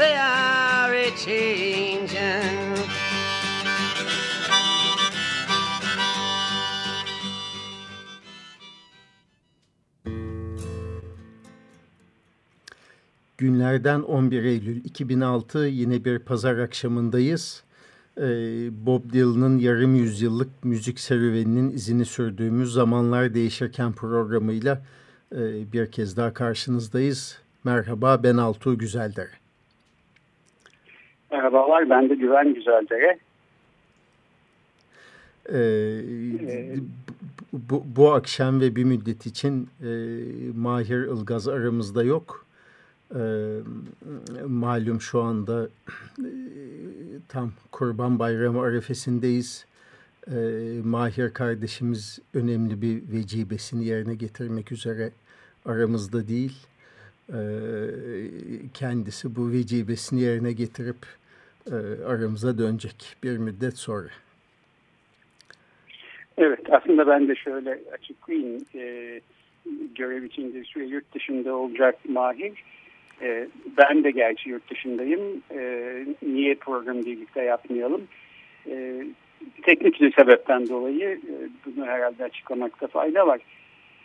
they are a changing. Günlerden 11 Eylül 2006 yine bir pazar akşamındayız. Ee, Bob Dylan'ın yarım yüzyıllık müzik serüveninin izini sürdüğümüz Zamanlar Değişirken programıyla e, bir kez daha karşınızdayız. Merhaba ben Altuğ Güzeldere. Merhabalar ben de Güven Güzeldere. Ee, bu, bu akşam ve bir müddet için e, Mahir Ilgaz aramızda yok. E, malum şu anda e, tam Kurban Bayramı arefesindeyiz. E, Mahir kardeşimiz önemli bir vecibesini yerine getirmek üzere aramızda değil. E, kendisi bu vecibesini yerine getirip aramıza dönecek bir müddet sonra. Evet aslında ben de şöyle açıklayayım. E, görev için bir süre yurt dışında olacak Mahir. E, ben de gerçi yurt dışındayım. E, niye programı birlikte yapmayalım? E, teknik bir sebepten dolayı e, bunu herhalde açıklamakta fayda var.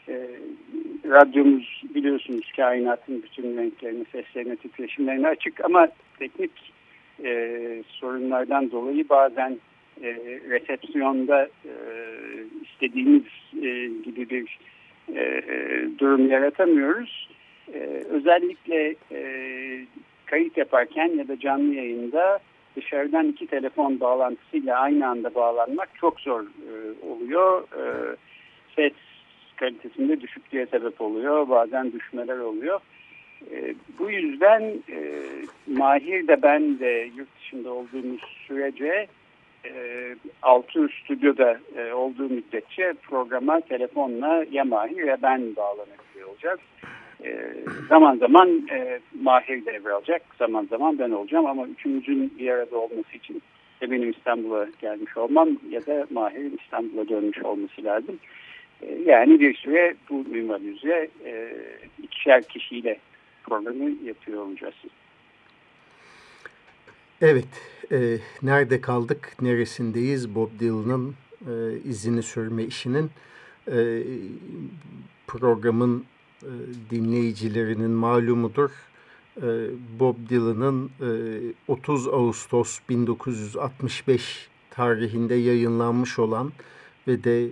E, radyomuz biliyorsunuz kainatın bütün renklerini, seslerini, titreşimlerini açık ama teknik e, sorunlardan dolayı bazen e, resepsiyonda e, istediğimiz e, gibi bir e, durum yaratamıyoruz. E, özellikle e, kayıt yaparken ya da canlı yayında dışarıdan iki telefon bağlantısıyla aynı anda bağlanmak çok zor e, oluyor. E, ses kalitesinde düşüklüğe sebep oluyor. Bazen düşmeler oluyor. E, bu yüzden e, Mahir de ben de yurt dışında olduğumuz sürece e, altı stüdyoda e, olduğu müddetçe programa telefonla ya Mahir ya ben bağlanabiliyor olacağız. E, zaman zaman e, Mahir devralacak, zaman zaman ben olacağım ama üçümüzün bir arada olması için de benim İstanbul'a gelmiş olmam ya da Mahir'in İstanbul'a dönmüş olması lazım. E, yani bir süre bu minval üzere e, ikişer kişiyle programı yapıyor olacağız. Evet, e, nerede kaldık, neresindeyiz Bob Dylan'ın e, izini sürme işinin e, programın e, dinleyicilerinin malumudur. E, Bob Dylan'ın e, 30 Ağustos 1965 tarihinde yayınlanmış olan ve de e,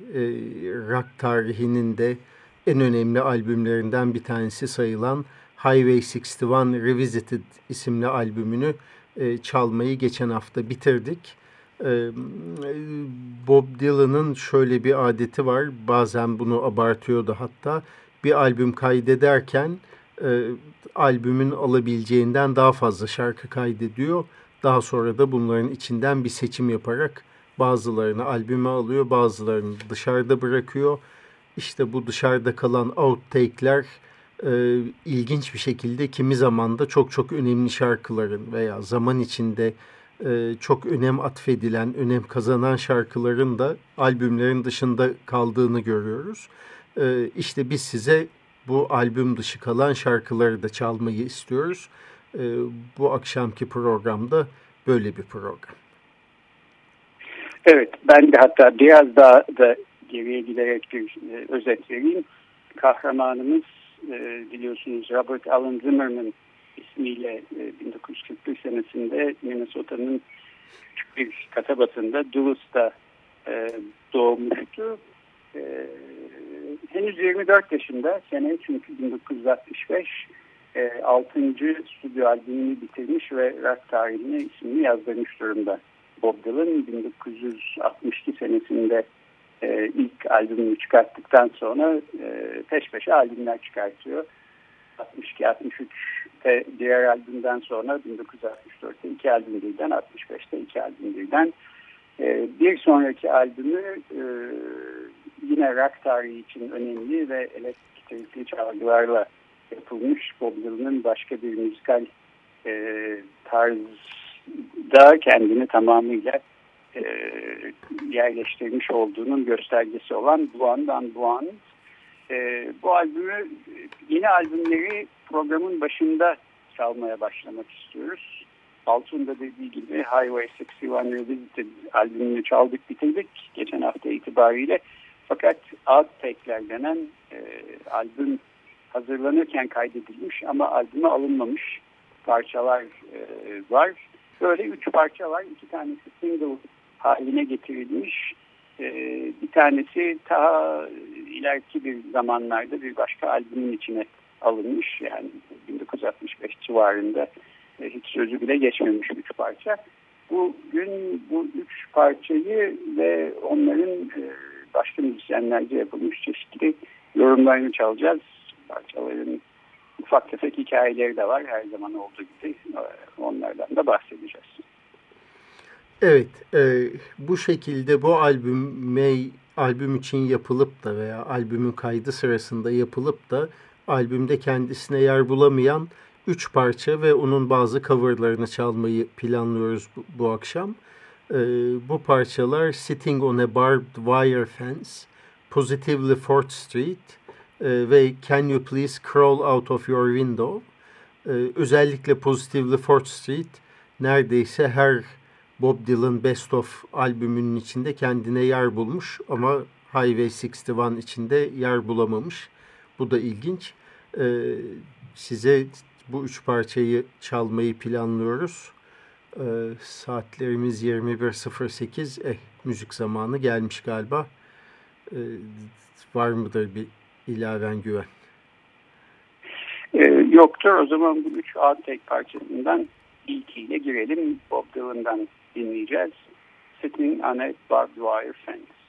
rock tarihinin de en önemli albümlerinden bir tanesi sayılan Highway 61 Revisited isimli albümünü e, çalmayı geçen hafta bitirdik. E, Bob Dylan'ın şöyle bir adeti var. Bazen bunu abartıyordu hatta. Bir albüm kaydederken e, albümün alabileceğinden daha fazla şarkı kaydediyor. Daha sonra da bunların içinden bir seçim yaparak bazılarını albüme alıyor, bazılarını dışarıda bırakıyor. İşte bu dışarıda kalan outtake'ler e, ilginç bir şekilde kimi zaman da çok çok önemli şarkıların veya zaman içinde e, çok önem atfedilen, önem kazanan şarkıların da albümlerin dışında kaldığını görüyoruz. E, işte biz size bu albüm dışı kalan şarkıları da çalmayı istiyoruz. E, bu akşamki programda böyle bir program. Evet, ben de hatta biraz daha da geriye giderek bir e, özet vereyim. Kahramanımız e, biliyorsunuz Robert Alan Zimmerman ismiyle 1941 senesinde Minnesota'nın küçük bir kasabasında Duluth'ta doğmuştu. Henüz 24 yaşında sene çünkü 1965 6. stüdyo albümünü bitirmiş ve rock tarihine ismini yazdırmış durumda. Bob Dylan 1962 senesinde e, ilk albümünü çıkarttıktan sonra e, peş peşe albümler çıkartıyor. 62-63'te diğer albümden sonra 1964'te iki albüm birden 65'te iki albüm birden e, bir sonraki albümü e, yine rock tarihi için önemli ve elektrikli çalgılarla yapılmış Bob Dylan'ın başka bir müzikal e, tarzda kendini tamamıyla e, yerleştirmiş olduğunun göstergesi olan Buan'dan Buan. E, bu albümü yeni albümleri programın başında çalmaya başlamak istiyoruz. Altun da dediği gibi Highway 61 Revisited albümünü çaldık bitirdik geçen hafta itibariyle. Fakat Outtake'ler denen e, albüm hazırlanırken kaydedilmiş ama albüme alınmamış parçalar e, var. Böyle üç parça var. İki tanesi single haline getirilmiş. E, bir tanesi ta ileriki bir zamanlarda bir başka albümün içine alınmış. Yani 1965 civarında e, hiç sözü bile geçmemiş üç parça. Bugün bu üç parçayı ve onların e, başka müzisyenlerce yapılmış çeşitli yorumlarını çalacağız. Parçaların ufak tefek hikayeleri de var her zaman olduğu gibi. Onlardan da bahsedeceğiz. Evet, e, bu şekilde bu albüme albüm için yapılıp da veya albümün kaydı sırasında yapılıp da albümde kendisine yer bulamayan üç parça ve onun bazı coverlarını çalmayı planlıyoruz bu, bu akşam. E, bu parçalar Sitting on a Barbed Wire Fence, Positively 4th Street e, ve Can You Please Crawl Out of Your Window. E, özellikle Positively 4th Street neredeyse her Bob Dylan Best of albümünün içinde kendine yer bulmuş ama Highway 61 içinde yer bulamamış. Bu da ilginç. Ee, size bu üç parçayı çalmayı planlıyoruz. Ee, saatlerimiz 21.08. Eh, müzik zamanı gelmiş galiba. Ee, var mıdır bir ilaven güven? Ee, yoktur. O zaman bu üç outtake parçasından ilkiyle girelim. Bob Dylan'dan dinleyeceğiz. Sitting on a Barbed Wire Fence.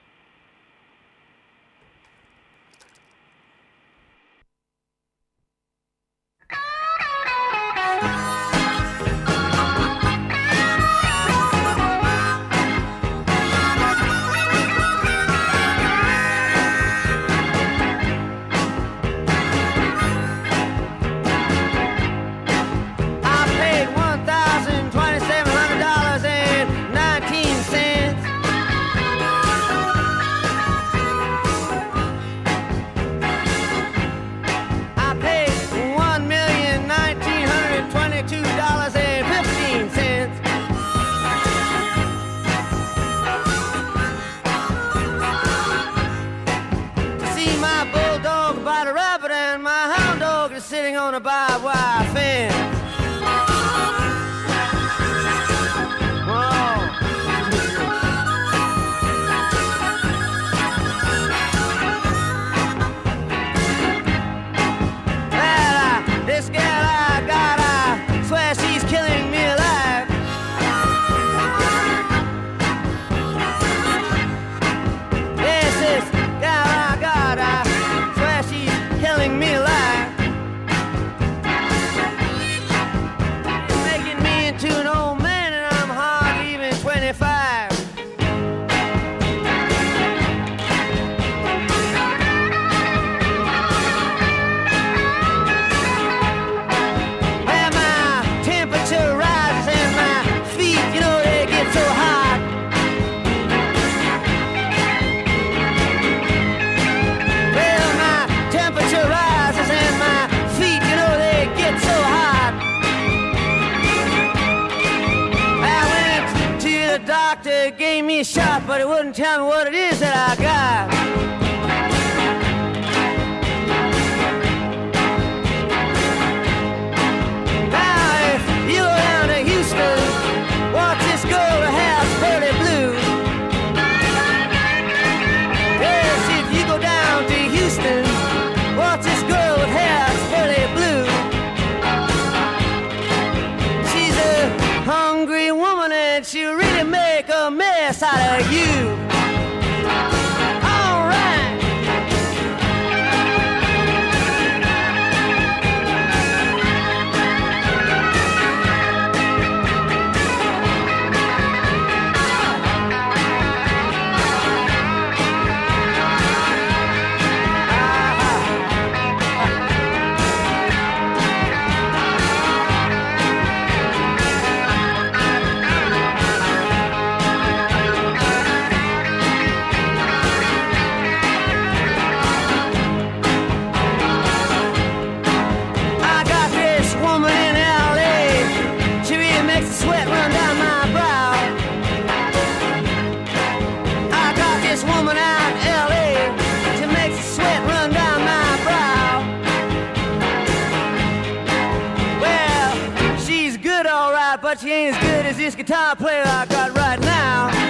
Ain't as good as this guitar player I got right now.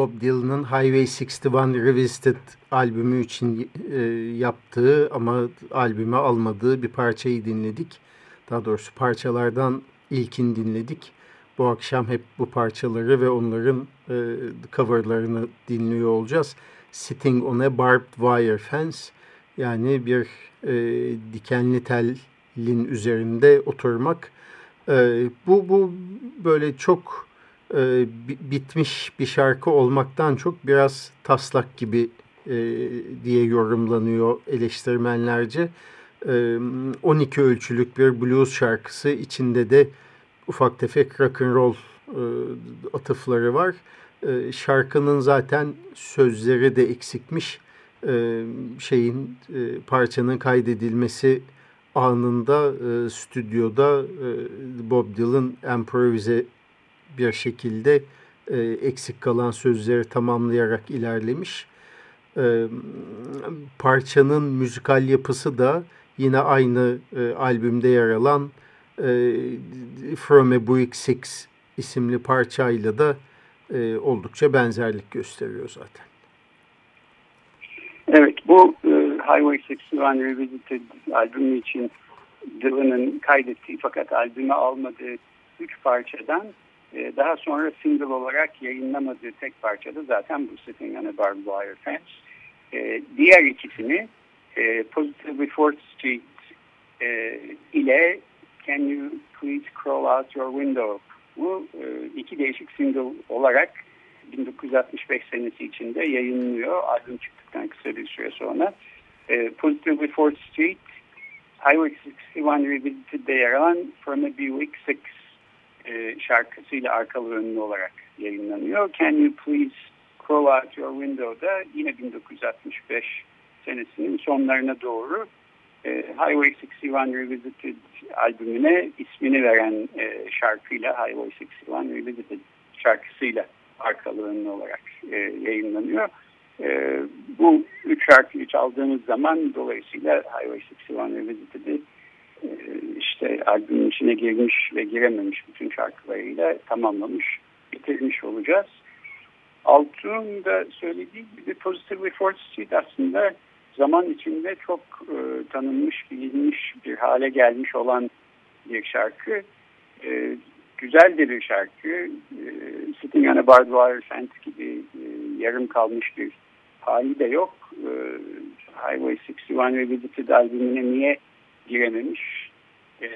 Bob Dylan'ın Highway 61 Revisited albümü için e, yaptığı ama albüme almadığı bir parçayı dinledik. Daha doğrusu parçalardan ilkin dinledik. Bu akşam hep bu parçaları ve onların e, coverlarını dinliyor olacağız. Sitting on a Barbed Wire Fence yani bir e, dikenli telin üzerinde oturmak. E, bu, bu böyle çok e, bitmiş bir şarkı olmaktan çok biraz taslak gibi e, diye yorumlanıyor eleştirmenlerce. E, 12 ölçülük bir blues şarkısı içinde de ufak tefek rock and roll e, atıfları var. E, şarkının zaten sözleri de eksikmiş. E, şeyin e, parçanın kaydedilmesi anında e, stüdyoda e, Bob Dylan improvize bir şekilde e, eksik kalan sözleri tamamlayarak ilerlemiş. E, parçanın müzikal yapısı da yine aynı e, albümde yer alan e, From a Buick Six isimli parçayla da e, oldukça benzerlik gösteriyor zaten. Evet bu e, Highway 61 Revisited albümü için Dylan'ın kaydettiği fakat albüme almadığı üç parçadan ee, daha sonra single olarak yayınlamadığı tek parça da zaten bu Sitting on a Barbed Wire Fence. Ee, diğer ikisini e, Positively 4th Street e, ile Can You Please Crawl Out Your Window bu e, iki değişik single olarak 1965 senesi içinde yayınlıyor. Albüm çıktıktan kısa bir süre sonra. E, Positively 4th Street Highway 61 Revisited'de yer alan From a Buick 6 e, şarkısıyla arkalı önlü olarak yayınlanıyor. Can You Please Crawl Out Your Window'da yine 1965 senesinin sonlarına doğru e, Highway 61 Revisited albümüne ismini veren e, şarkıyla Highway 61 Revisited şarkısıyla arkalı önlü olarak e, yayınlanıyor. E, bu üç şarkıyı çaldığımız zaman dolayısıyla Highway 61 Revisited'i işte albümün içine girmiş ve girememiş bütün şarkılarıyla tamamlamış, bitirmiş olacağız. Altun da söylediği gibi Positively Fourth Street aslında zaman içinde çok e, tanınmış, bilinmiş bir hale gelmiş olan bir şarkı. E, güzel de bir şarkı. E, Sitting on a Barbed Wire Fence gibi e, yarım kalmış bir hali de yok. E, Highway 61 Revisited albümüne niye girememiş. E,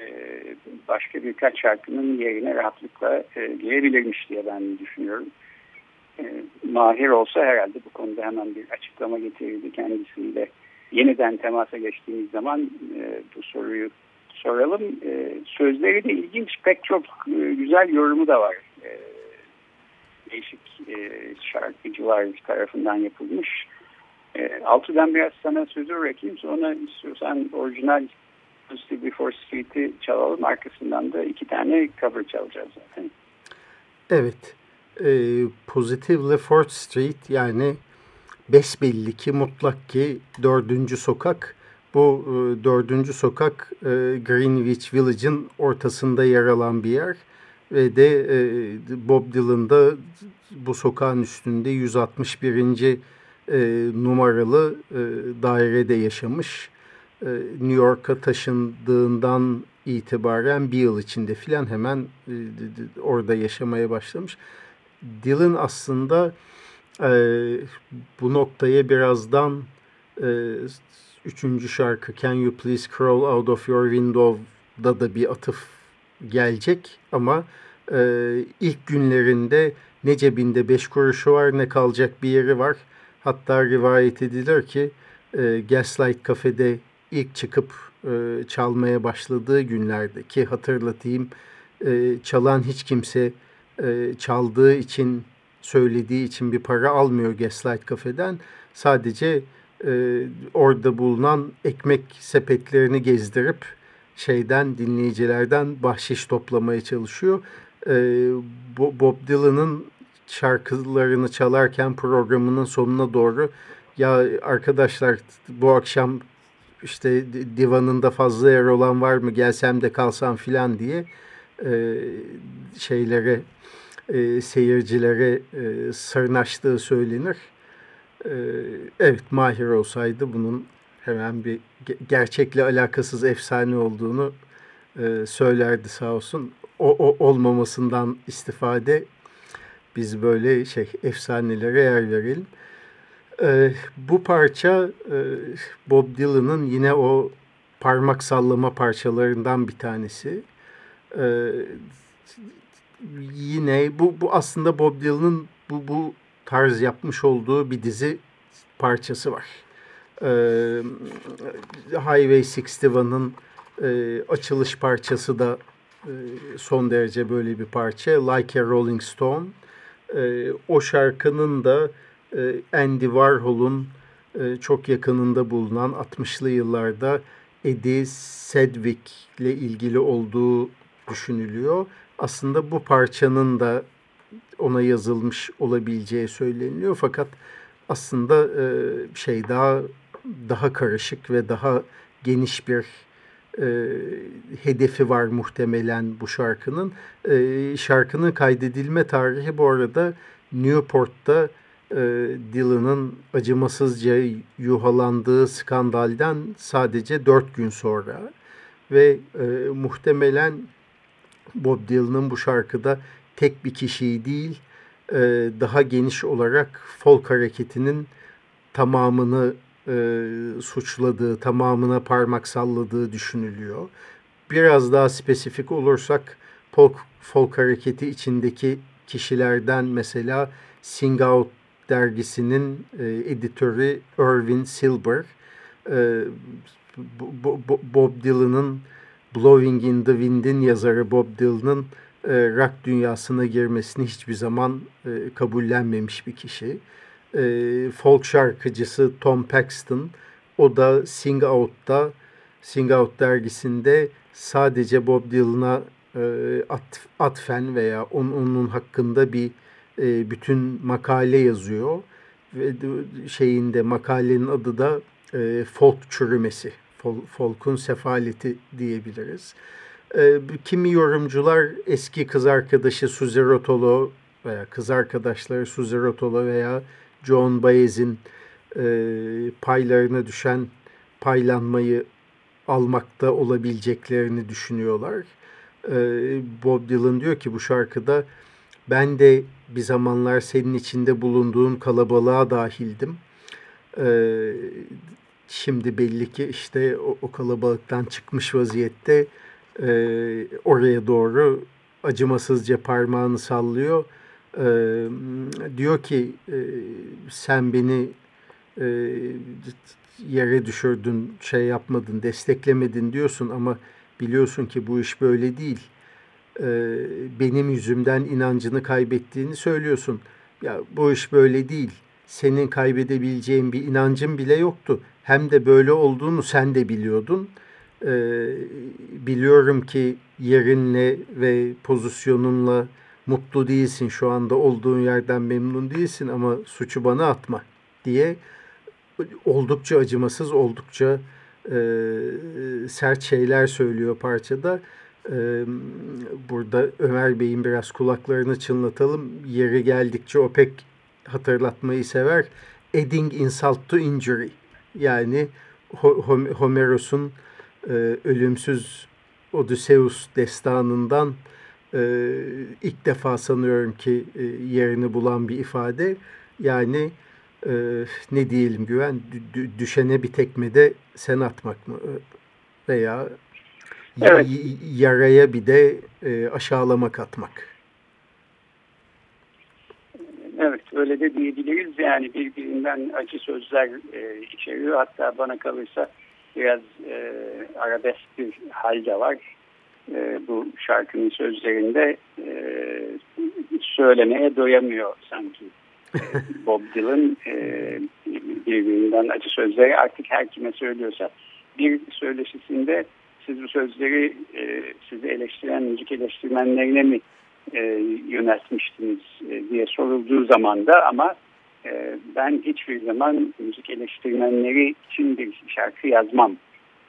başka birkaç şarkının yerine rahatlıkla e, girebilirmiş diye ben düşünüyorum. E, Mahir olsa herhalde bu konuda hemen bir açıklama getirirdi kendisiyle. Yeniden temasa geçtiğimiz zaman e, bu soruyu soralım. E, sözleri de ilginç pek çok e, güzel yorumu da var. Değişik şarkıcılar tarafından yapılmış. Altı'dan biraz sana sözü bırakayım sonra istiyorsan orijinal Positive Before Street'i çalalım. Arkasından da iki tane cover çalacağız zaten. Evet. E, Positively Fourth Street yani besbelli ki mutlak ki dördüncü sokak. Bu e, dördüncü sokak e, Greenwich Village'ın ortasında yer alan bir yer. Ve de e, Bob Dylan da bu sokağın üstünde 161. E, numaralı e, dairede yaşamış New York'a taşındığından itibaren bir yıl içinde filan hemen e, orada yaşamaya başlamış. Dylan aslında e, bu noktaya birazdan üçüncü şarkı Can You Please Crawl Out of Your Window'da da bir atıf gelecek ama ilk günlerinde ne cebinde beş kuruşu var ne kalacak bir yeri var. Hatta rivayet edilir ki Gaslight Cafe'de ilk çıkıp e, çalmaya başladığı günlerde ki hatırlatayım e, çalan hiç kimse e, çaldığı için söylediği için bir para almıyor Gaslight Cafe'den. Sadece e, orada bulunan ekmek sepetlerini gezdirip şeyden dinleyicilerden bahşiş toplamaya çalışıyor. E, Bob Dylan'ın şarkılarını çalarken programının sonuna doğru ya arkadaşlar bu akşam işte divanında fazla yer olan var mı gelsem de kalsam filan diye e, şeylere e, seyircilere e, sırnaştığı söylenir. E, evet Mahir olsaydı bunun hemen bir gerçekle alakasız efsane olduğunu e, söylerdi sağ olsun. O, o olmamasından istifade biz böyle şey efsanelere yer verelim. E, bu parça e, Bob Dylan'ın yine o parmak sallama parçalarından bir tanesi. E, yine bu, bu aslında Bob Dylan'ın bu, bu tarz yapmış olduğu bir dizi parçası var. E, Highway 61'ın e, açılış parçası da e, son derece böyle bir parça. Like a Rolling Stone. E, o şarkının da Andy Warhol'un e, çok yakınında bulunan 60'lı yıllarda Eddie Sedgwick ile ilgili olduğu düşünülüyor. Aslında bu parçanın da ona yazılmış olabileceği söyleniyor fakat aslında e, şey daha daha karışık ve daha geniş bir e, hedefi var muhtemelen bu şarkının. E, şarkının kaydedilme tarihi bu arada Newport'ta e, Dylan'ın acımasızca yuhalandığı skandalden sadece dört gün sonra ve e, muhtemelen Bob Dylan'ın bu şarkıda tek bir kişiyi değil e, daha geniş olarak folk hareketinin tamamını e, suçladığı, tamamına parmak salladığı düşünülüyor. Biraz daha spesifik olursak folk, folk hareketi içindeki kişilerden mesela Sing Out dergisinin e, editörü Irvin Silber, e, Bob Dylan'ın Blowing in the Wind'in yazarı Bob Dylan'ın e, rock dünyasına girmesini hiçbir zaman e, kabullenmemiş bir kişi. E, folk şarkıcısı Tom Paxton, o da Sing Out'ta, Sing Out dergisinde sadece Bob Dylan'a e, at, atfen veya on, onun hakkında bir e, bütün makale yazıyor ve şeyinde makalenin adı da e, folk çürümesi, fol, folk'un sefaleti diyebiliriz. E, kimi yorumcular eski kız arkadaşı Suzy Rotolo veya kız arkadaşları Suzy Rotolo veya John Baez'in paylarına düşen paylanmayı almakta olabileceklerini düşünüyorlar. Bob Dylan diyor ki bu şarkıda ben de bir zamanlar senin içinde bulunduğun kalabalığa dahildim. Ee, şimdi belli ki işte o, o kalabalıktan çıkmış vaziyette e, oraya doğru acımasızca parmağını sallıyor. E, diyor ki e, sen beni e, yere düşürdün, şey yapmadın, desteklemedin diyorsun ama biliyorsun ki bu iş böyle değil benim yüzümden inancını kaybettiğini söylüyorsun. Ya bu iş böyle değil. Senin kaybedebileceğin bir inancın bile yoktu. Hem de böyle olduğunu sen de biliyordun. E, biliyorum ki yerinle ve pozisyonunla mutlu değilsin. Şu anda olduğun yerden memnun değilsin ama suçu bana atma diye oldukça acımasız, oldukça e, sert şeyler söylüyor parçada burada Ömer Bey'in biraz kulaklarını çınlatalım. Yeri geldikçe o pek hatırlatmayı sever. Adding insult to injury. Yani Homeros'un ölümsüz Odysseus destanından ilk defa sanıyorum ki yerini bulan bir ifade. Yani ne diyelim güven düşene bir tekmede sen atmak mı veya Evet. Yaraya bir de e, aşağılama katmak. Evet öyle de diyebiliriz. Yani birbirinden acı sözler e, içeriyor. Hatta bana kalırsa biraz e, arabesk bir hal de var. E, bu şarkının sözlerinde e, söylemeye doyamıyor sanki. Bob Dylan e, birbirinden acı sözleri artık her kime söylüyorsa. Bir söyleşisinde siz bu sözleri e, sizi eleştiren müzik eleştirmenlerine mi e, yöneltmiştiniz e, diye sorulduğu zaman da ama e, ben hiçbir zaman müzik eleştirmenleri için bir şarkı yazmam.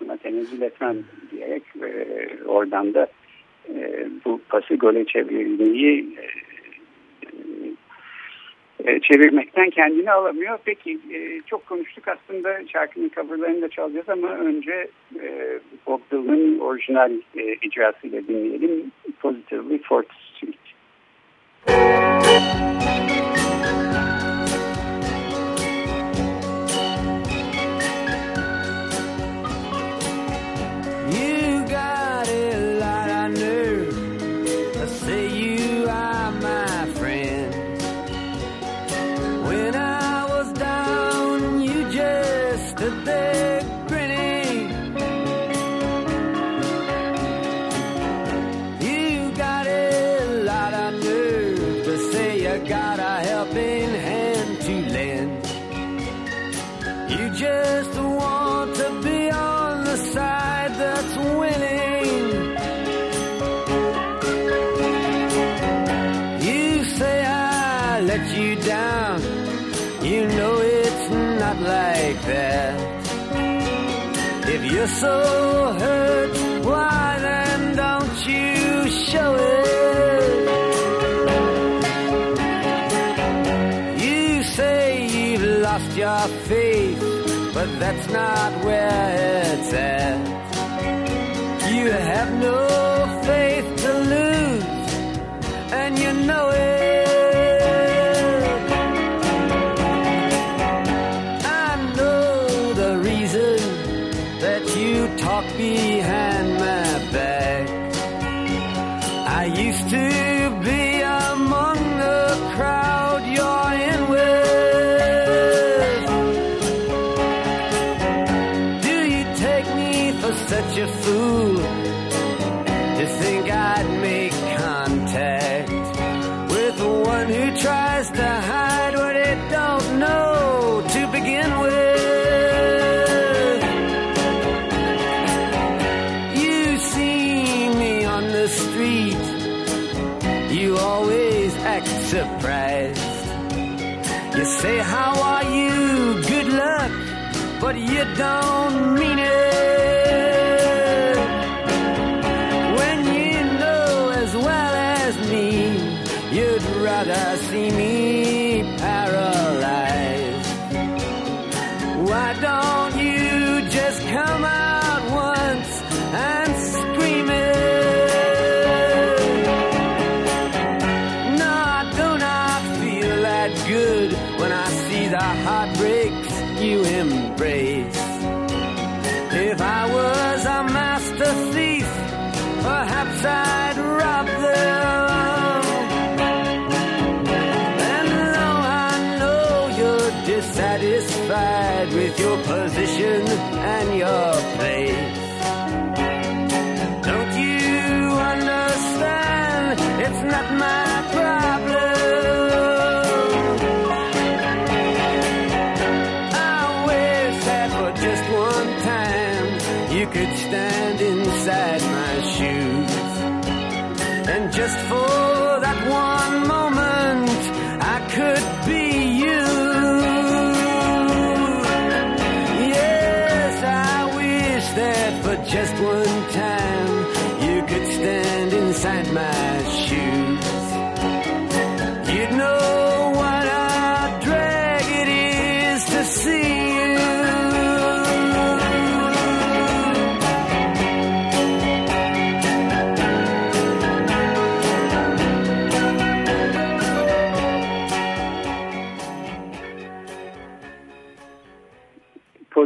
Buna tenezzül etmem diyerek e, oradan da e, bu pası gole çevirmeyi e, e, çevirmekten kendini alamıyor. Peki e, çok konuştuk aslında şarkının coverlarını da çalacağız ama önce e, Bob Dylan'ın orijinal e, icrasıyla dinleyelim. Positively 4th Street. you're surprised. You say, How are you? Good luck, but you don't mean it.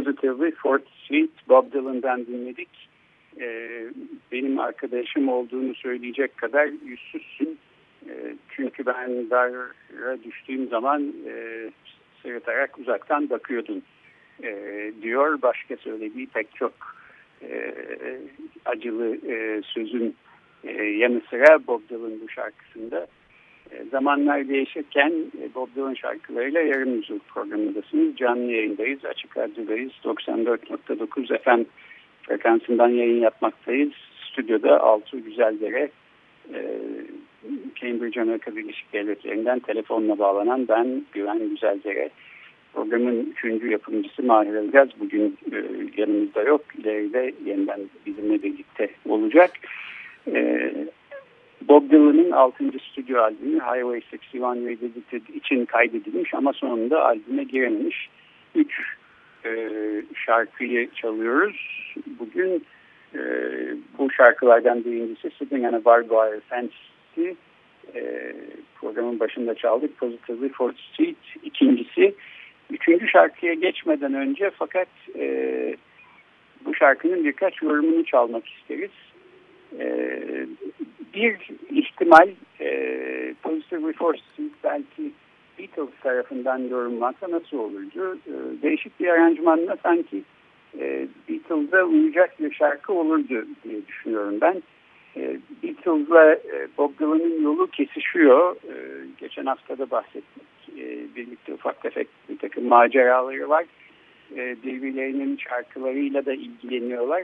Positively Fourth Street Bob Dylan'dan dinledik. Ee, benim arkadaşım olduğunu söyleyecek kadar yüzsüzsün. Ee, çünkü ben dara düştüğüm zaman e, sırıtarak uzaktan bakıyordun e, diyor. Başka söylediği pek çok e, acılı e, sözün e, yanı sıra Bob Dylan bu şarkısında e, zamanlar değişirken e, Bob Dylan şarkılarıyla yarım yüzyıl programındasınız. Canlı yayındayız. Açık Radyo'dayız. 94.9 FM frekansından yayın yapmaktayız. Stüdyoda Altuğ Güzeldere e, Cambridge Amerika Birleşik Devletleri'nden telefonla bağlanan ben Güven Güzeldere. Programın üçüncü yapımcısı Mahir Ilgaz bugün e, yanımızda yok. İleride yeniden bizimle birlikte olacak. E, Bob Dylan'ın 6. stüdyo albümü Highway 61 Revisited için kaydedilmiş ama sonunda albüme girememiş. Üç e, şarkıyı çalıyoruz. Bugün e, bu şarkılardan birincisi Sitting on a Barbed Wire Fence'ti. E, programın başında çaldık. Positively for Street. İkincisi. Üçüncü şarkıya geçmeden önce fakat e, bu şarkının birkaç yorumunu çalmak isteriz. E, bir ihtimal e, Positively for Street belki Beatles tarafından yorumlansa nasıl olurdu? E, değişik bir aranjmanla sanki e, Beatles'a uyacak bir şarkı olurdu diye düşünüyorum ben. E, Beatles'la e, Bob Dylan'ın yolu kesişiyor. E, geçen hafta da bahsettik. E, birlikte ufak tefek bir takım maceraları var. E, birbirlerinin şarkılarıyla da ilgileniyorlar.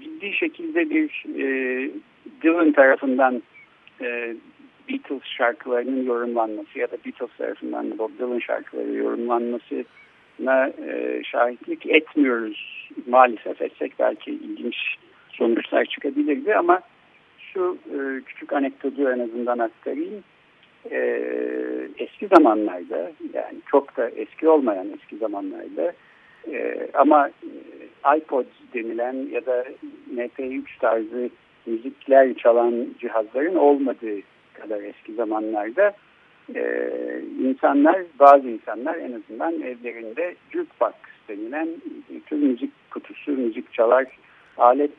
Ciddi şekilde bir e, Dylan tarafından e, Beatles şarkılarının yorumlanması ya da Beatles tarafından Bob Dylan şarkıları yorumlanması e, şahitlik etmiyoruz. Maalesef etsek belki ilginç sonuçlar çıkabilirdi ama şu e, küçük anekdotu en azından aktarayım. E, eski zamanlarda yani çok da eski olmayan eski zamanlarda e, ama e, iPod denilen ya da MP3 tarzı müzikler çalan cihazların olmadığı kadar eski zamanlarda e, insanlar, bazı insanlar en azından evlerinde jukebox denilen bir tür müzik kutusu, müzik çalar alet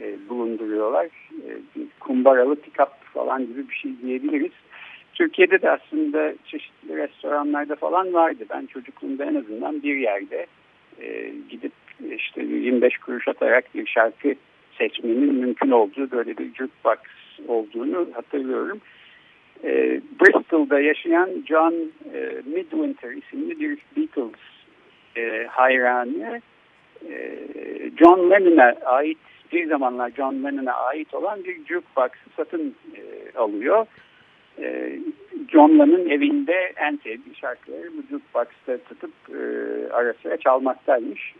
e, bulunduruyorlar. E, bir kumbaralı pick-up falan gibi bir şey diyebiliriz. Türkiye'de de aslında çeşitli restoranlarda falan vardı. Ben çocukluğumda en azından bir yerde e, gidip işte 25 kuruş atarak bir şarkı seçmenin mümkün olduğu böyle bir jukebox olduğunu hatırlıyorum e, Bristol'da yaşayan John e, Midwinter isimli bir Beatles e, hayranı John Lennon'a ait bir zamanlar John Lennon'a ait olan bir jukebox'ı satın alıyor. John Lennon evinde en sevdiği şarkıları bu jukebox'ta tutup e, ara sıra çalmaktaymış.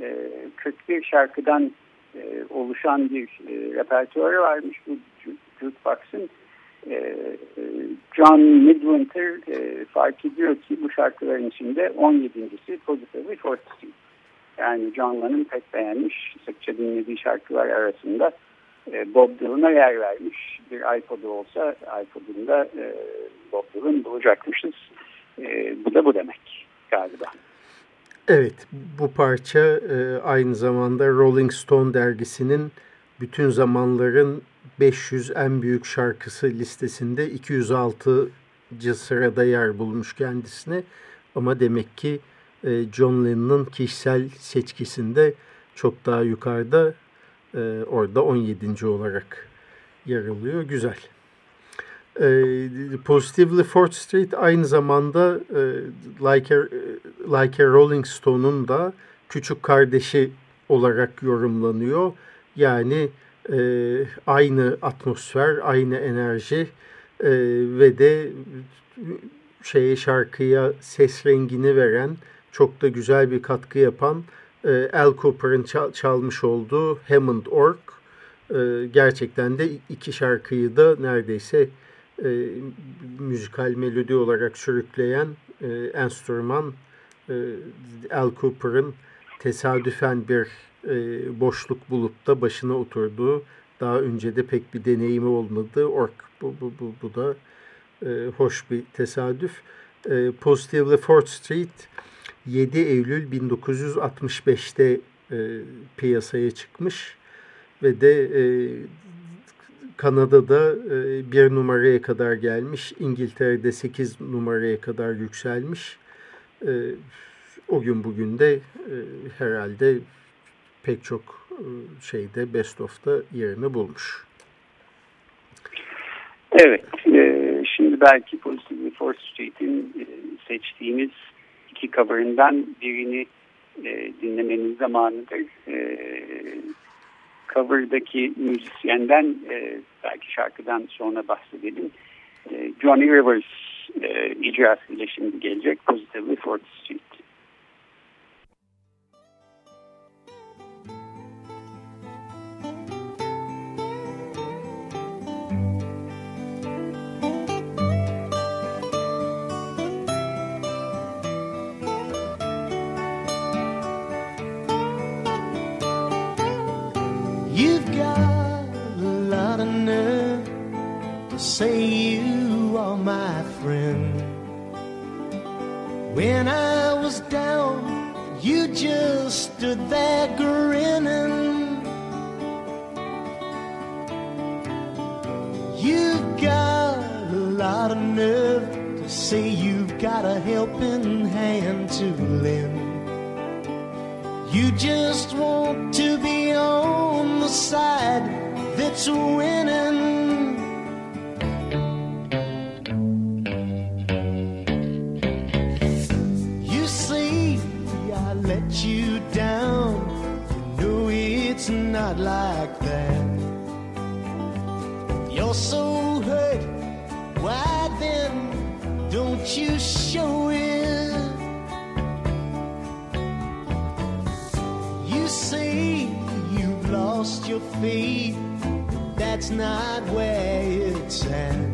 E, 41 şarkıdan e, oluşan bir e, repertuarı varmış bu jukebox'ın ee, John Midwinter e, fark ediyor ki bu şarkıların içinde 17.si Positively Fortitude. Yani John Lennon pek beğenmiş. Sıkça dinlediği şarkılar arasında e, Bob Dylan'a yer vermiş. Bir iPod'u olsa iPod'unda e, Bob Dylan bulacakmışız. E, bu da bu demek galiba. Evet, bu parça e, aynı zamanda Rolling Stone dergisinin bütün zamanların 500 en büyük şarkısı listesinde 206. sırada yer bulmuş kendisine. Ama demek ki e, John Lennon'ın kişisel seçkisinde çok daha yukarıda e, orada 17. olarak yer alıyor. Güzel. E, Positively Fourth Street aynı zamanda Like a, like a Rolling Stone'un da küçük kardeşi olarak yorumlanıyor. Yani e, aynı atmosfer, aynı enerji e, ve de şeye şarkıya ses rengini veren, çok da güzel bir katkı yapan e, Al Cooper'ın çal, çalmış olduğu Hammond Org. E, gerçekten de iki şarkıyı da neredeyse e, müzikal melodi olarak sürükleyen e, enstrüman e, Al Cooper'ın tesadüfen bir e, boşluk bulup da başına oturduğu daha önce de pek bir deneyimi olmadığı ork. Bu, bu, bu, bu da e, hoş bir tesadüf. E, Positively Fourth Street 7 Eylül 1965'te e, piyasaya çıkmış ve de e, Kanada'da e, bir numaraya kadar gelmiş, İngiltere'de 8 numaraya kadar yükselmiş. E, o gün bugün de e, herhalde pek çok şeyde Best of'ta yerini bulmuş. Evet, şimdi belki Positive for Street'in seçtiğimiz iki cover'ından birini dinlemenin zamanıdır. Cover'daki müzisyenden e, belki şarkıdan sonra bahsedelim. E, Johnny Rivers e, icrasıyla şimdi gelecek Positively 4th Street. When I was down, you just stood there grinning. You've got a lot of nerve to say you've got a helping hand to lend. You just want to be on the side that's winning. You're so hurt. Why then don't you show it? You say you've lost your faith. That's not where it's at.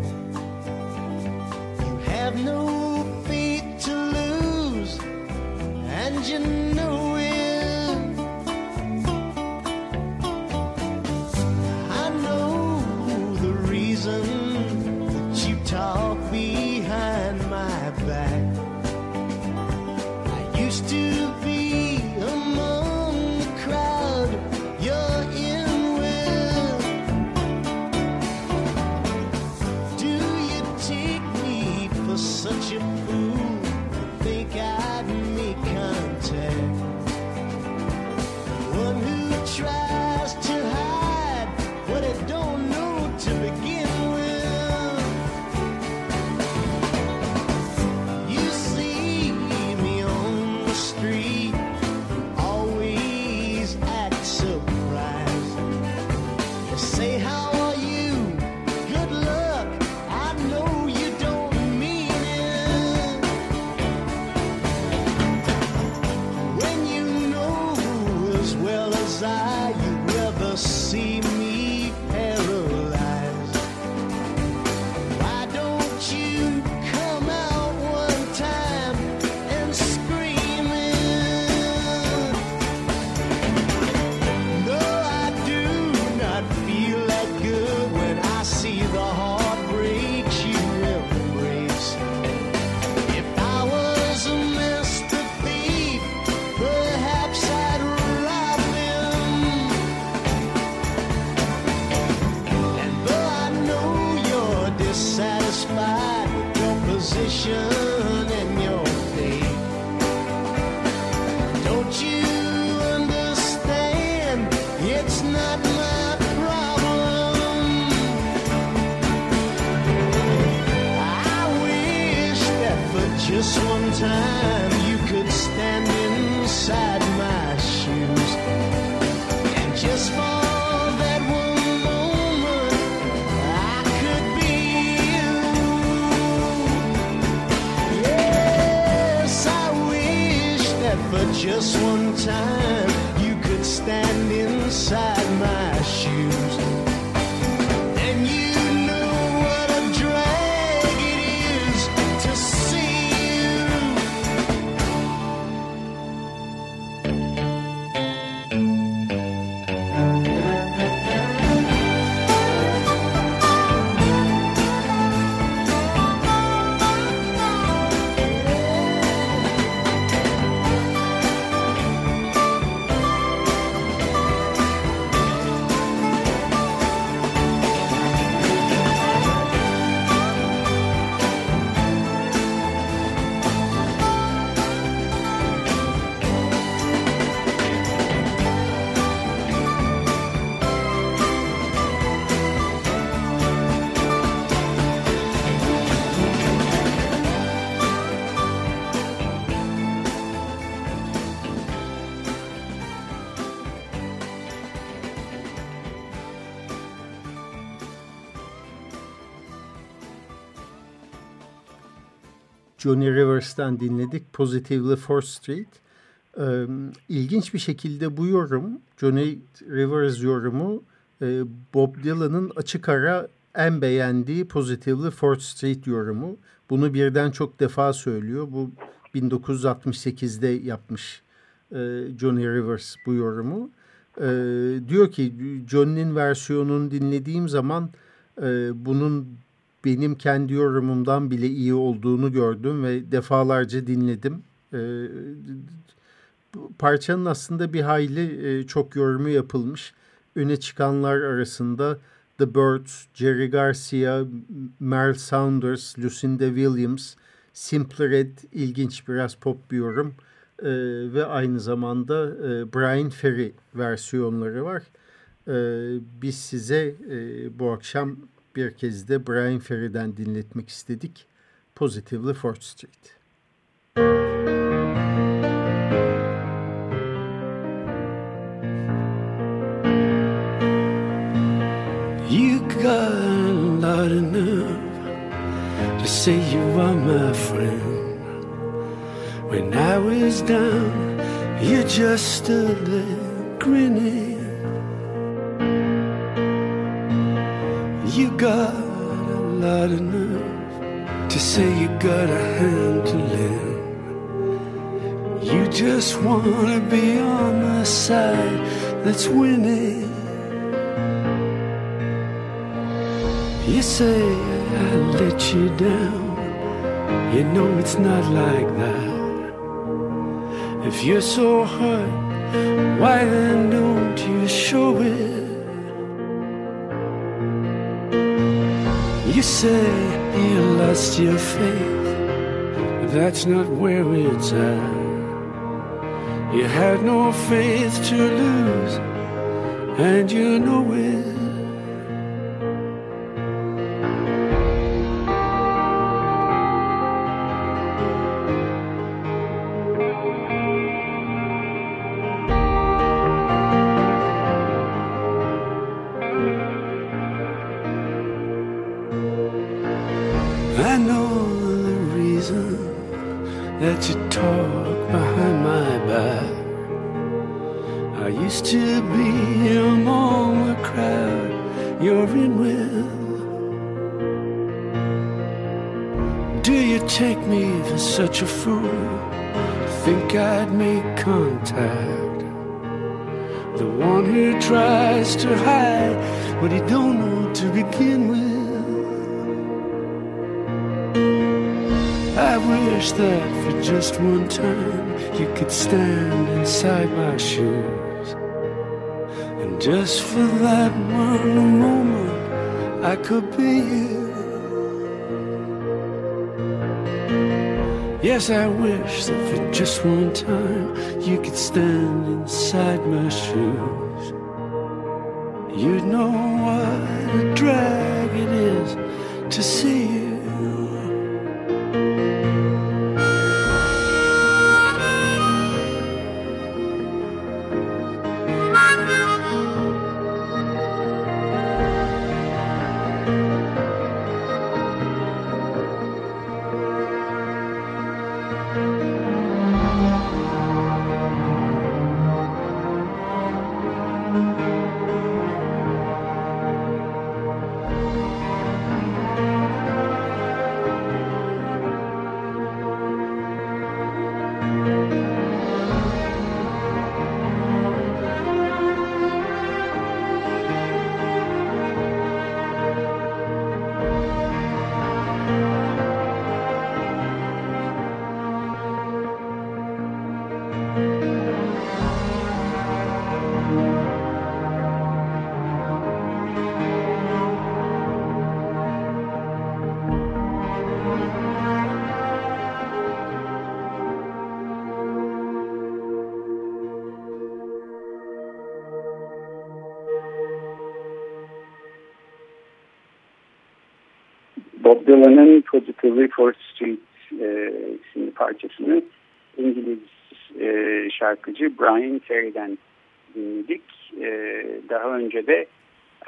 Just one time you could stand inside my shoes. And just for that one moment, I could be you. Yes, I wish that for just one time you could stand inside my shoes. Johnny Rivers'tan dinledik. Positively 4th Street. E, ilginç bir şekilde bu yorum, Johnny Rivers yorumu e, Bob Dylan'ın açık ara en beğendiği Positively 4th Street yorumu. Bunu birden çok defa söylüyor. Bu 1968'de yapmış e, Johnny Rivers bu yorumu. E, diyor ki Johnny'nin versiyonunu dinlediğim zaman e, bunun benim kendi yorumumdan bile iyi olduğunu gördüm ve defalarca dinledim. E, parçanın aslında bir hayli e, çok yorumu yapılmış. Öne çıkanlar arasında The Birds, Jerry Garcia, Merle Saunders, Lucinda Williams, Simple Red ilginç biraz pop bir yorum e, ve aynı zamanda e, Brian Ferry versiyonları var. E, biz size e, bu akşam bir kez de Brian Ferry'den dinletmek istedik. Positively 4th Street. You got of nerve to say you are my friend. When I was down, you just stood there grinning. You got a lot of nerve to say you got a hand to lend. You just wanna be on the side that's winning. You say I let you down. You know it's not like that. If you're so hurt, why then don't you show it? Say you lost your faith, but that's not where it's at. You had no faith to lose, and you know it. Tries to hide what he don't know to begin with. I wish that for just one time you could stand inside my shoes. And just for that one moment, I could be you. Yes, I wish that for just one time you could stand inside my shoes. You'd know what a drag it is to see Bob Dylan'ın Positively 4th Street e, parçasını İngiliz e, şarkıcı Brian Ferry'den dinledik. E, daha önce de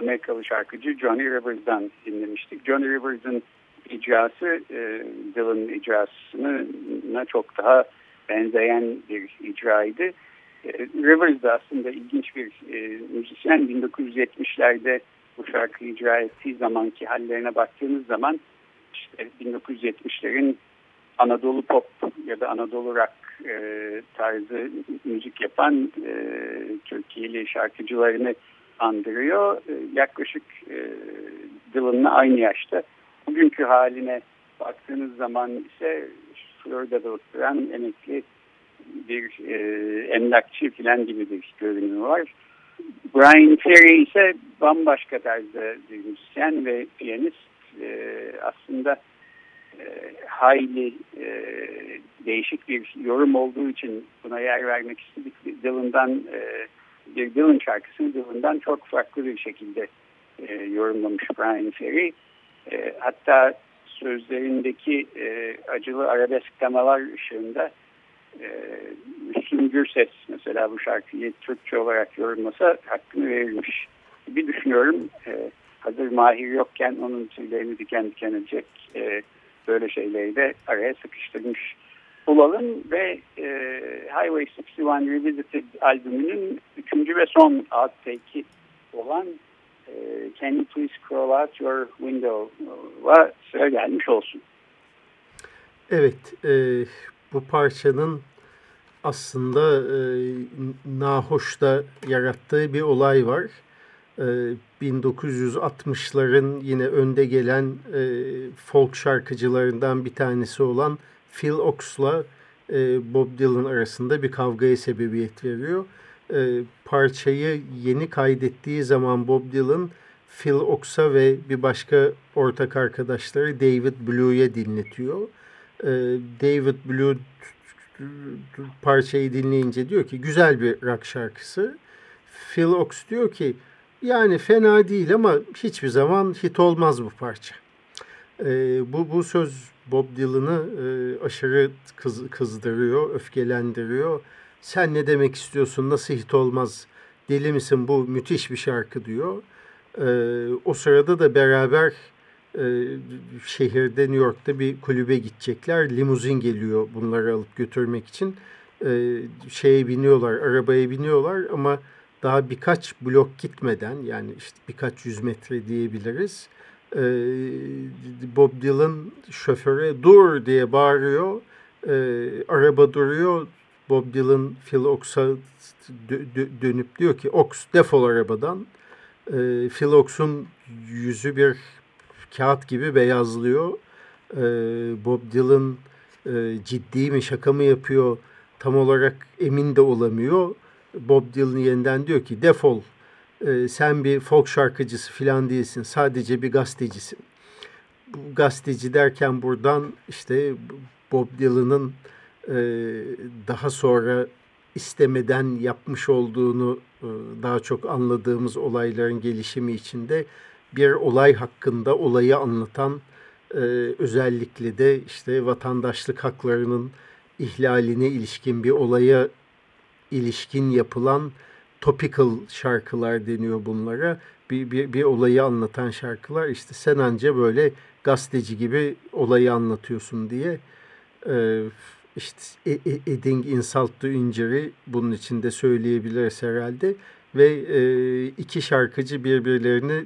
Amerikalı şarkıcı Johnny Rivers'dan dinlemiştik. Johnny Rivers'ın icrası e, Dylan icrasına çok daha benzeyen bir icraydı. E, Rivers da aslında ilginç bir e, müzisyen. 1970'lerde bu şarkıyı icra ettiği zamanki hallerine baktığınız zaman işte 1970'lerin Anadolu pop ya da Anadolu rock e, tarzı müzik yapan e, Türkiye'li şarkıcılarını andırıyor. E, yaklaşık e, Dylan'la aynı yaşta. Bugünkü haline baktığınız zaman ise Florida'da oturan emekli bir e, emlakçı falan gibi bir görünümü var. Brian Ferry ise bambaşka tarzda bir müzisyen ve piyanist. E, aslında e, hayli e, değişik bir yorum olduğu için buna yer vermek istedik. Dylan'dan e, bir Dylan şarkısını Dylan'dan çok farklı bir şekilde e, yorumlamış Brian Ferry. E, hatta sözlerindeki e, acılı arabesk temalar ışığında e, Müslüm Gürses mesela bu şarkıyı Türkçe olarak yorumlasa hakkını verilmiş gibi düşünüyorum. E, hazır mahir yokken onun tüylerini diken diken edecek e, böyle şeyleri de araya sıkıştırmış bulalım ve e, Highway 61 Revisited albümünün üçüncü ve son outtake'i olan e, Can You Please Crawl Out Your Window'a sıra gelmiş olsun. Evet, e, bu parçanın aslında e, nahoşta yarattığı bir olay var. E, 1960'ların yine önde gelen e, folk şarkıcılarından bir tanesi olan Phil Ox'la e, Bob Dylan arasında bir kavgaya sebebiyet veriyor. E, parçayı yeni kaydettiği zaman Bob Dylan Phil Ox'a ve bir başka ortak arkadaşları David Blue'ya dinletiyor. David Blue parçayı dinleyince diyor ki güzel bir rock şarkısı. Phil Ox diyor ki yani fena değil ama hiçbir zaman hit olmaz bu parça. E, bu, bu söz Bob Dylan'ı e, aşırı kız, kızdırıyor, öfkelendiriyor. Sen ne demek istiyorsun, nasıl hit olmaz, deli misin bu müthiş bir şarkı diyor. E, o sırada da beraber e, şehirde New York'ta bir kulübe gidecekler. Limuzin geliyor bunları alıp götürmek için. E, şeye biniyorlar, arabaya biniyorlar ama daha birkaç blok gitmeden yani işte birkaç yüz metre diyebiliriz Bob Dylan şoföre dur diye bağırıyor. Araba duruyor. Bob Dylan Phil Ox'a dönüp diyor ki Ox defol arabadan. Phil Ox'un yüzü bir kağıt gibi beyazlıyor. Bob Dylan ciddi mi şaka mı yapıyor tam olarak emin de olamıyor. Bob Dylan yeniden diyor ki defol e, sen bir folk şarkıcısı falan değilsin. Sadece bir gazetecisin. Bu gazeteci derken buradan işte Bob Dylan'ın e, daha sonra istemeden yapmış olduğunu e, daha çok anladığımız olayların gelişimi içinde bir olay hakkında olayı anlatan e, özellikle de işte vatandaşlık haklarının ihlaline ilişkin bir olaya ilişkin yapılan topical şarkılar deniyor bunlara. Bir, bir, bir olayı anlatan şarkılar. İşte sen anca böyle gazeteci gibi olayı anlatıyorsun diye. Ee, işte adding insult to injury bunun içinde söyleyebiliriz herhalde. Ve e, iki şarkıcı birbirlerini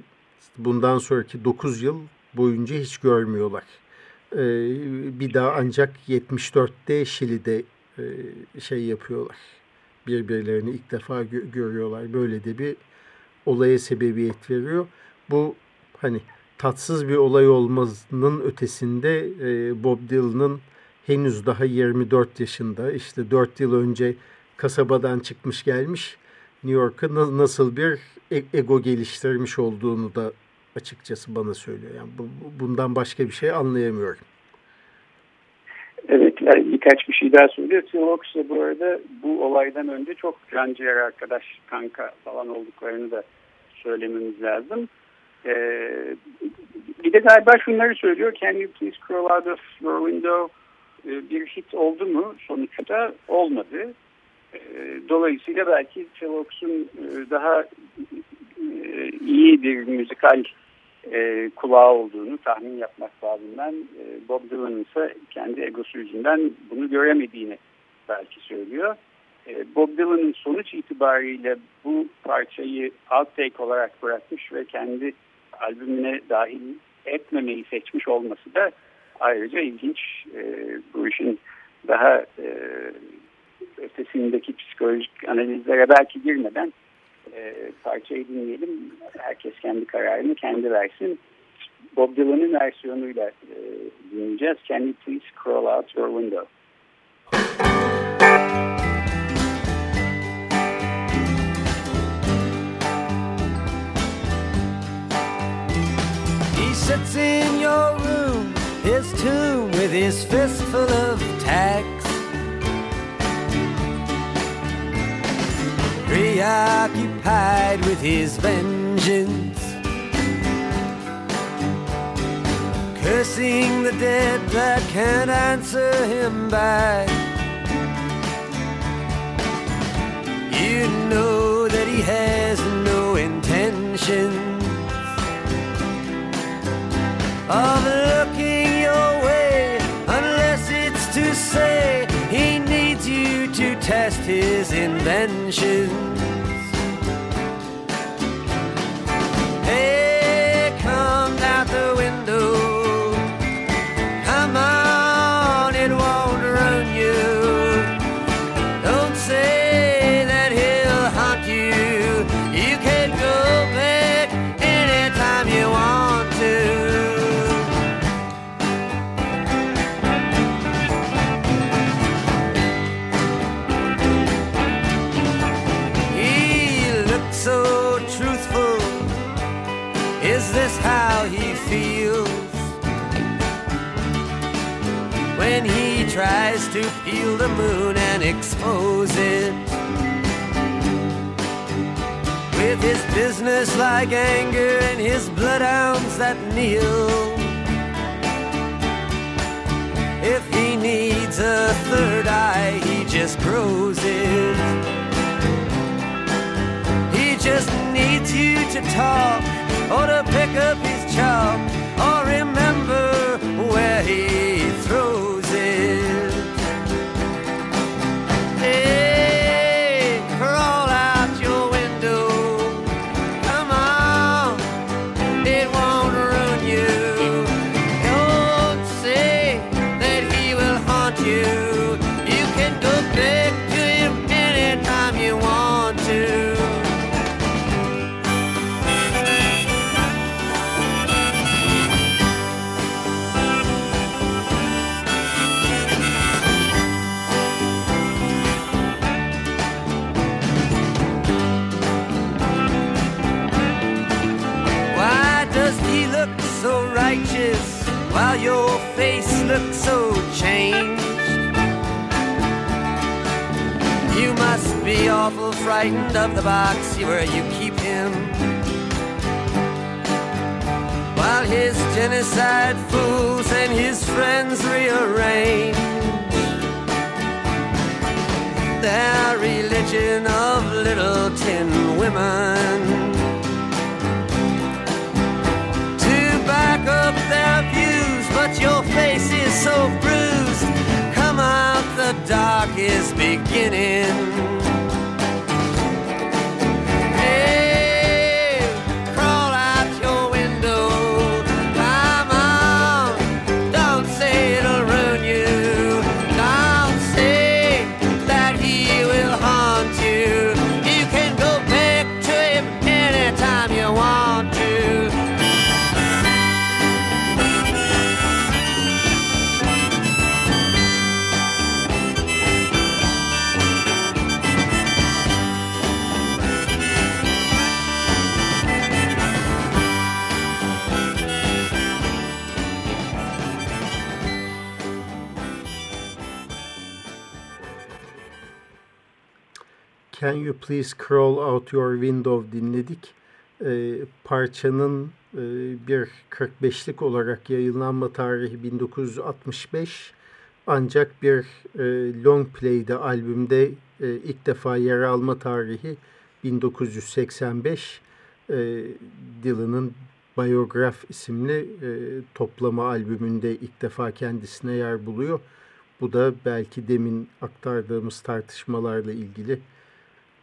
bundan sonraki 9 yıl boyunca hiç görmüyorlar. E, bir daha ancak 74'te Şili'de e, şey yapıyorlar birbirlerini ilk defa gö- görüyorlar. Böyle de bir olaya sebebiyet veriyor. Bu hani tatsız bir olay olmasının ötesinde e, Bob Dylan'ın henüz daha 24 yaşında işte 4 yıl önce kasabadan çıkmış gelmiş New York'a nasıl bir e, ego geliştirmiş olduğunu da açıkçası bana söylüyor. Yani bu, bundan başka bir şey anlayamıyorum. Birkaç bir şey daha söylüyor. Teolox da bu arada bu olaydan önce çok canciğer arkadaş kanka falan olduklarını da söylememiz lazım. Ee, bir de galiba şunları söylüyor. Can you please crawl out of your window? Ee, bir hit oldu mu? Sonuçta olmadı. Ee, dolayısıyla belki Teolox'un e, daha e, iyi bir müzikal e, kulağı olduğunu tahmin yapmak babından e, Bob Dylan'ın ise kendi egosu yüzünden bunu göremediğini belki söylüyor. E, Bob Dylan'ın sonuç itibariyle bu parçayı outtake olarak bırakmış ve kendi albümüne dahil etmemeyi seçmiş olması da ayrıca ilginç. E, bu işin daha e, ötesindeki psikolojik analizlere belki girmeden e, parçayı dinleyelim. Herkes kendi kararını kendi versin. Bob Dylan'ın versiyonuyla e, dinleyeceğiz. Can you please crawl out your window? He sits in your room, his tomb with his fistful of tacks. Preoccupied with his vengeance. Cursing the dead that can't answer him back. You know that he has no intentions of looking your way unless it's to say he needs you to test his inventions. The moon and expose it with his business like anger and his bloodhounds that kneel. If he needs a third eye, he just grows it. He just needs you to talk or to pick up his chalk or remember where he throws You must be awful frightened of the box where you keep him. While his genocide fools and his friends rearrange their religion of little tin women. to back up their views, but your face is so bruised. The dark is beginning. Can You Please Crawl Out Your Window dinledik. Ee, parçanın e, bir 45'lik olarak yayınlanma tarihi 1965 ancak bir e, long play'de albümde e, ilk defa yer alma tarihi 1985 e, Dylan'ın Biograph isimli e, toplama albümünde ilk defa kendisine yer buluyor. Bu da belki demin aktardığımız tartışmalarla ilgili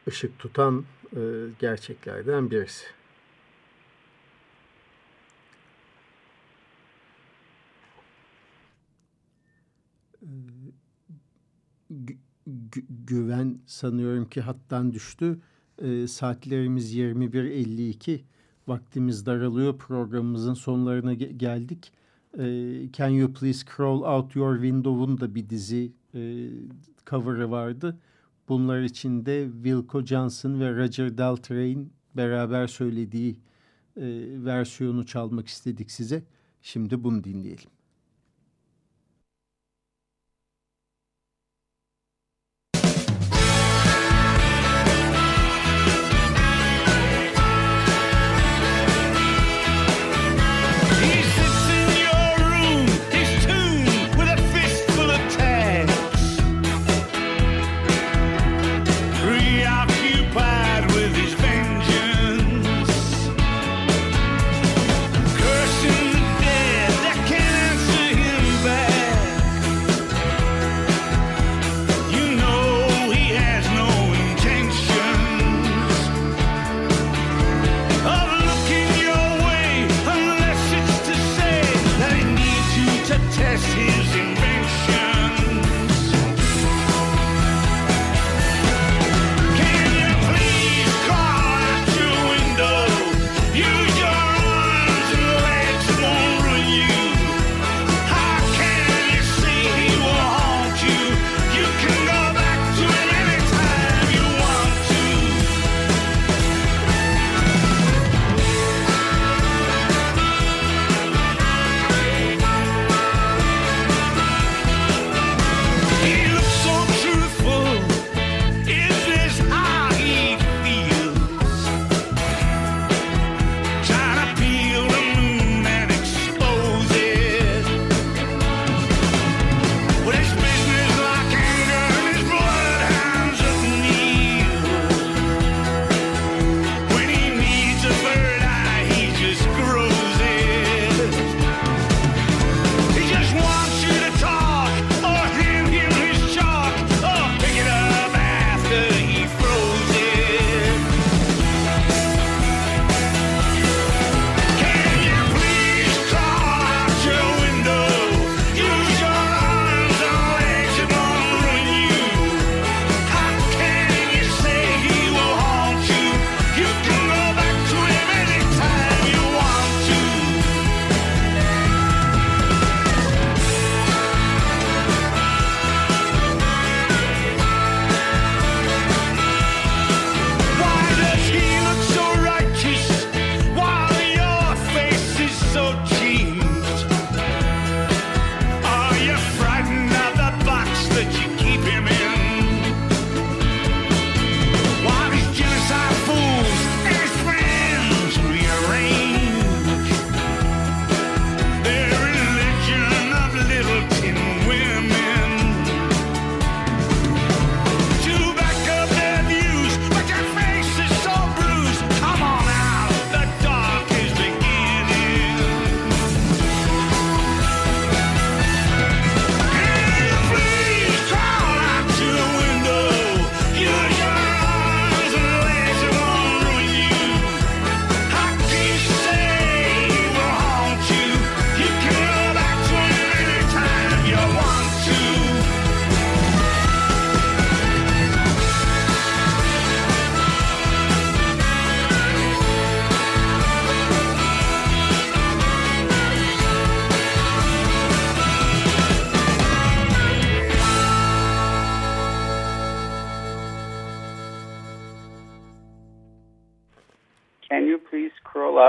ışık tutan e, gerçeklerden birisi. güven sanıyorum ki hattan düştü. E, saatlerimiz 21.52. Vaktimiz daralıyor. Programımızın sonlarına ge geldik. E, Can You Please Crawl Out Your Window'un da bir dizi e, cover'ı vardı. Bunlar içinde Wilco Johnson ve Roger Daltrey'in beraber söylediği e, versiyonu çalmak istedik size. Şimdi bunu dinleyelim.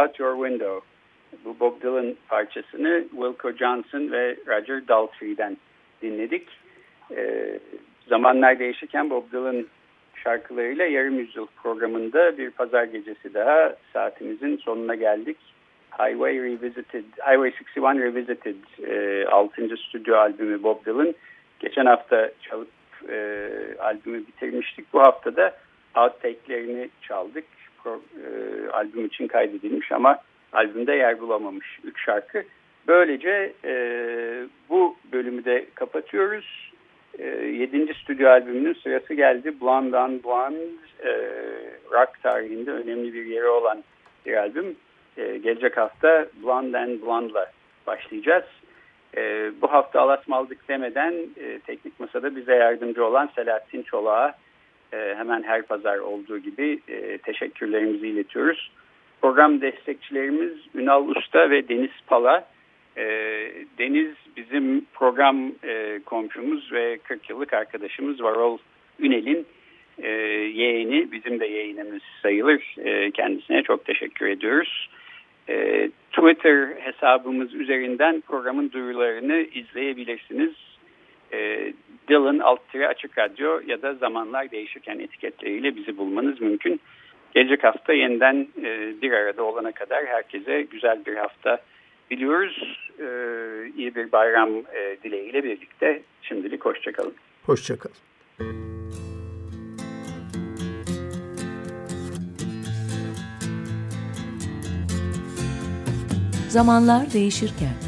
Window. Bu Bob Dylan parçasını Wilco Johnson ve Roger Daltrey'den dinledik. Ee, zamanlar değişirken Bob Dylan şarkılarıyla yarım yüzyıl programında bir pazar gecesi daha saatimizin sonuna geldik. Highway Revisited, Highway 61 Revisited e, 6. stüdyo albümü Bob Dylan. Geçen hafta çalıp e, albümü bitirmiştik. Bu hafta da outtake'lerini çaldık. E, albüm için kaydedilmiş ama albümde yer bulamamış üç şarkı. Böylece e, bu bölümü de kapatıyoruz. E, stüdyo albümünün sırası geldi. Blonde on e, rock tarihinde önemli bir yeri olan bir albüm. E, gelecek hafta Blonde and başlayacağız. E, bu hafta alatmaldık demeden e, teknik masada bize yardımcı olan Selahattin Çolak'a hemen her pazar olduğu gibi e, teşekkürlerimizi iletiyoruz. Program destekçilerimiz Ünal Usta ve Deniz Pala. E, Deniz bizim program e, komşumuz ve 40 yıllık arkadaşımız Varol Ünel'in e, yeğeni. Bizim de yeğenimiz sayılır. E, kendisine çok teşekkür ediyoruz. E, Twitter hesabımız üzerinden programın duyurularını izleyebilirsiniz. E, Dylan alt açık radyo ya da zamanlar değişirken etiketleriyle bizi bulmanız mümkün. Gelecek hafta yeniden e, bir arada olana kadar herkese güzel bir hafta diliyoruz. E, iyi bir bayram e, dileğiyle birlikte şimdilik hoşçakalın. Hoşçakalın. Zamanlar değişirken